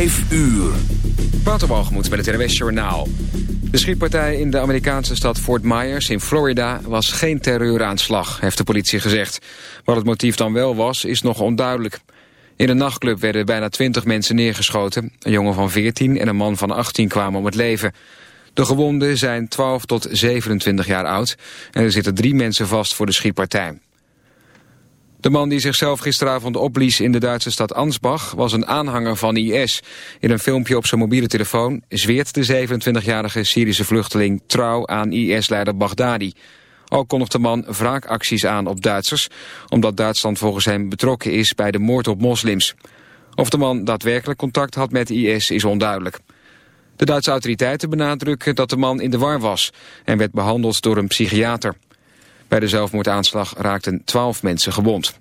5 uur. Waterbalgemoed met het NWS Journaal. De schietpartij in de Amerikaanse stad Fort Myers in Florida was geen terreuraanslag, heeft de politie gezegd. Wat het motief dan wel was, is nog onduidelijk. In een nachtclub werden bijna 20 mensen neergeschoten. Een jongen van 14 en een man van 18 kwamen om het leven. De gewonden zijn 12 tot 27 jaar oud en er zitten drie mensen vast voor de schietpartij. De man die zichzelf gisteravond opblies in de Duitse stad Ansbach was een aanhanger van IS. In een filmpje op zijn mobiele telefoon zweert de 27-jarige Syrische vluchteling trouw aan IS-leider Baghdadi. Ook kondigt de man wraakacties aan op Duitsers, omdat Duitsland volgens hem betrokken is bij de moord op moslims. Of de man daadwerkelijk contact had met IS is onduidelijk. De Duitse autoriteiten benadrukken dat de man in de war was en werd behandeld door een psychiater. Bij de zelfmoordaanslag raakten 12 mensen gewond.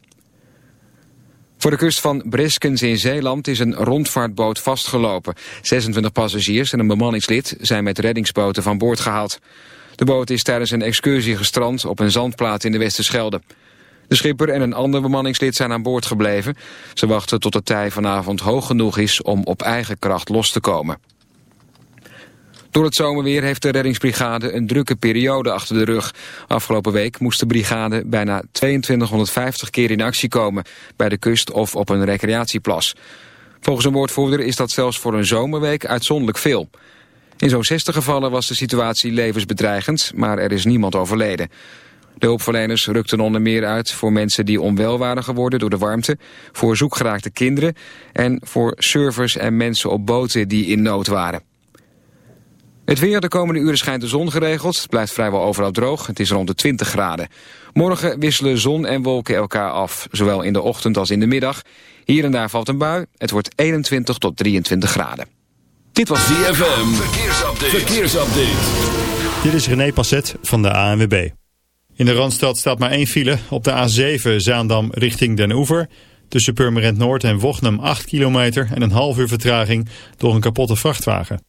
Voor de kust van Briskens in Zeeland is een rondvaartboot vastgelopen. 26 passagiers en een bemanningslid zijn met reddingsboten van boord gehaald. De boot is tijdens een excursie gestrand op een zandplaat in de Westerschelde. De schipper en een ander bemanningslid zijn aan boord gebleven. Ze wachten tot de tij vanavond hoog genoeg is om op eigen kracht los te komen. Door het zomerweer heeft de reddingsbrigade een drukke periode achter de rug. Afgelopen week moest de brigade bijna 2250 keer in actie komen... bij de kust of op een recreatieplas. Volgens een woordvoerder is dat zelfs voor een zomerweek uitzonderlijk veel. In zo'n 60 gevallen was de situatie levensbedreigend, maar er is niemand overleden. De hulpverleners rukten onder meer uit voor mensen die onwel waren geworden door de warmte, voor zoekgeraakte kinderen en voor surfers en mensen op boten die in nood waren. Het weer de komende uren schijnt de zon geregeld. Het blijft vrijwel overal droog. Het is rond de 20 graden. Morgen wisselen zon en wolken elkaar af. Zowel in de ochtend als in de middag. Hier en daar valt een bui. Het wordt 21 tot 23 graden. Dit was DFM. Verkeersupdate. Verkeersupdate. Dit is René Passet van de ANWB. In de Randstad staat maar één file. Op de A7 Zaandam richting Den Oever. Tussen Purmerend Noord en Wochnum 8 kilometer en een half uur vertraging door een kapotte vrachtwagen.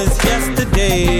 as yesterday.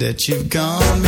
That you've gone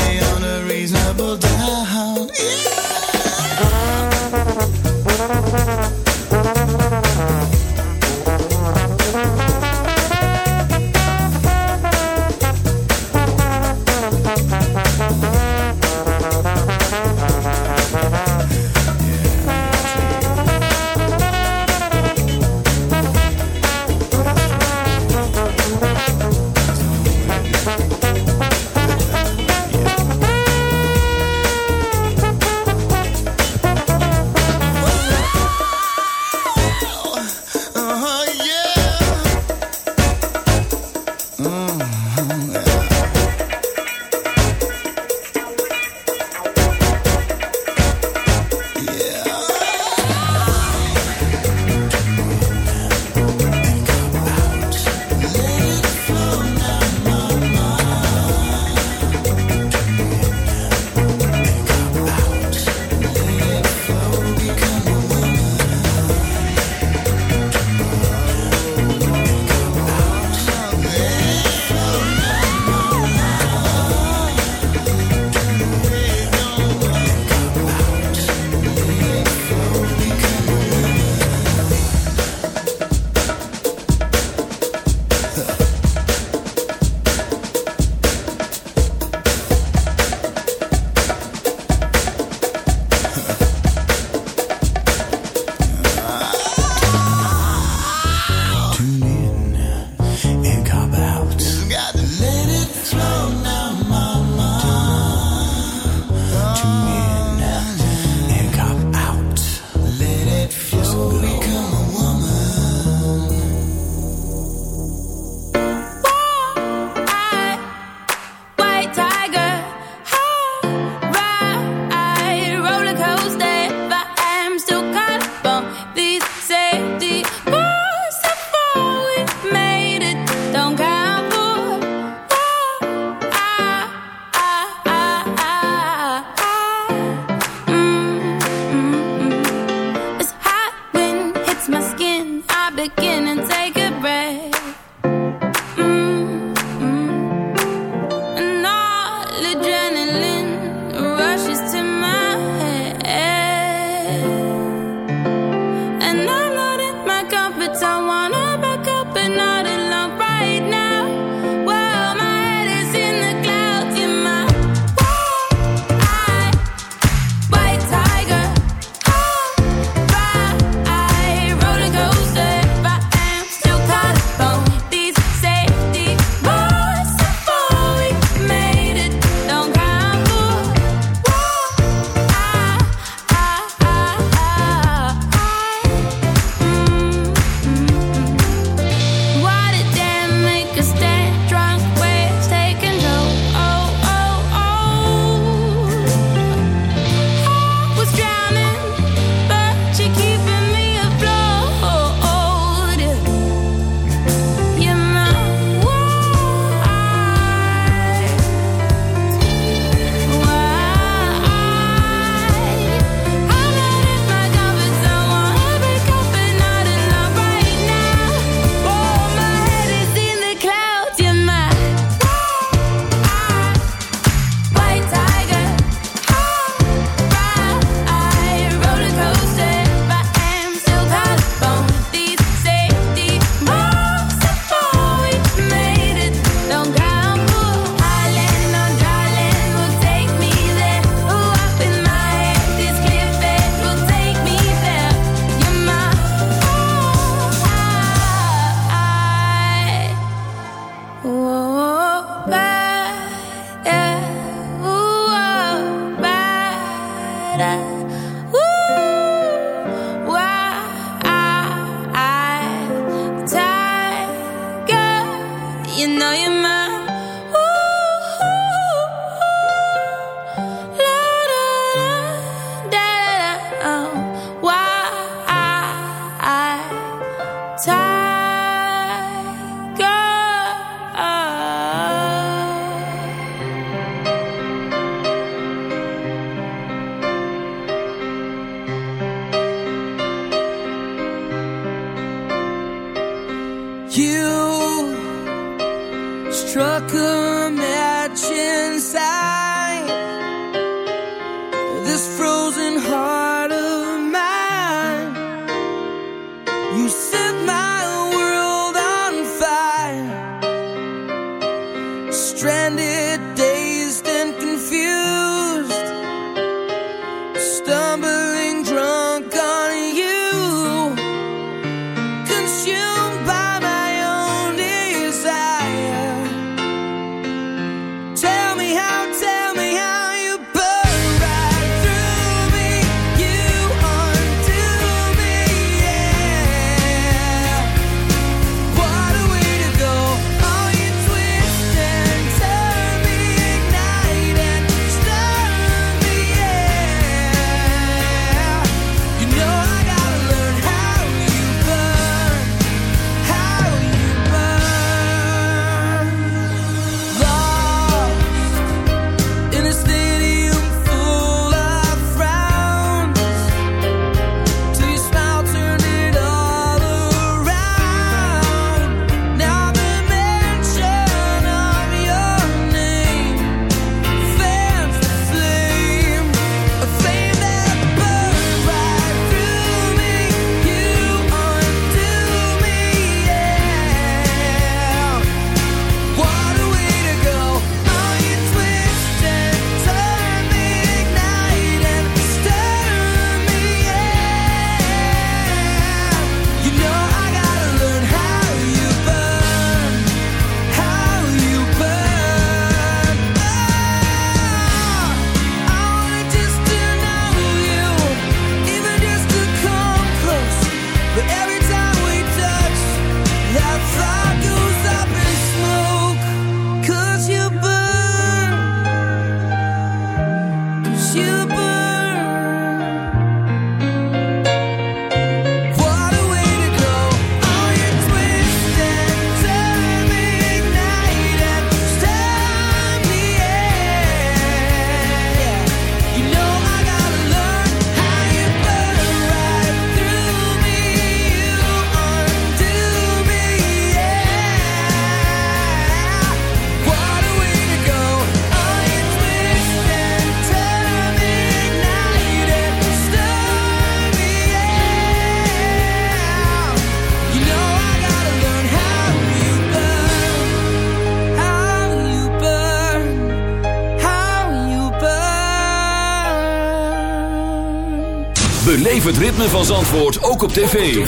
Beleef het ritme van Zandvoort ook op tv.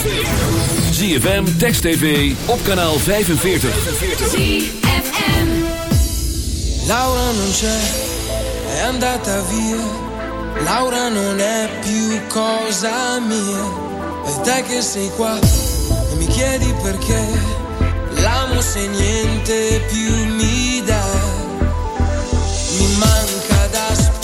ZFM, Text TV, op kanaal 45. Laura non c'è, è andata via. Laura non è più cosa mia. E te che sei qua e mi chiedi perché. L'amo se niente più mi dà. Mi manca da.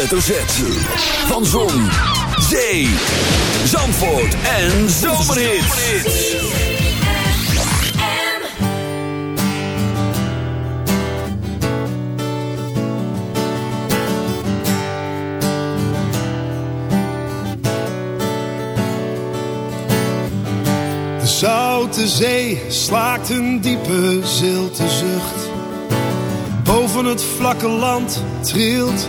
hoofdletter Z. Van Zon, Zee, Zandvoort en Zomerhits. De zoute zee slaakt een diepe zilte zucht. Boven het vlakke land trilt